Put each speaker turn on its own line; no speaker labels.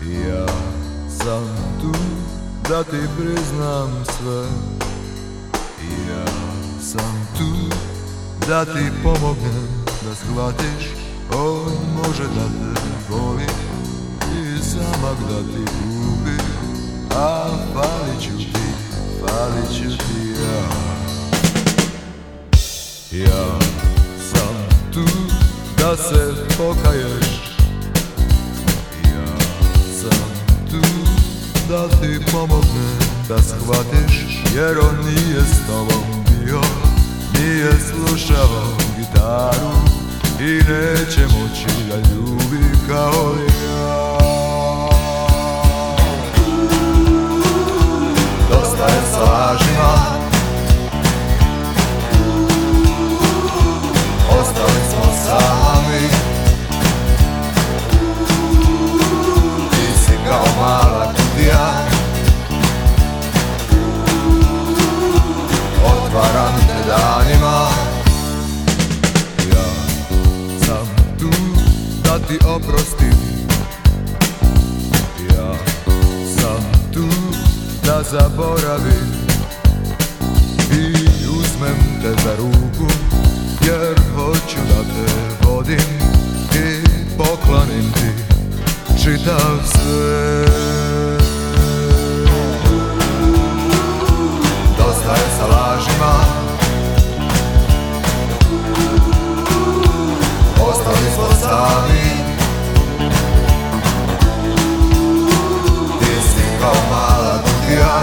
Ja sam tu da ti priznam sve. Ja sam tu da ti pomognem Da shvatiš on može da te voli I samak da ti gubi A falit ću ti, falit ću ti ja. Ja sam tu da se pokaješ tu da ti pomognem da shvatiš Jer on nije s tobom bio. Nije slušao gitaru I neće moći da ljubi ti oprostim Ja sam tu da zaboravim. I uzmem te za ruku Jer hoću da te vodim I poklonim ti čitav sve Yeah.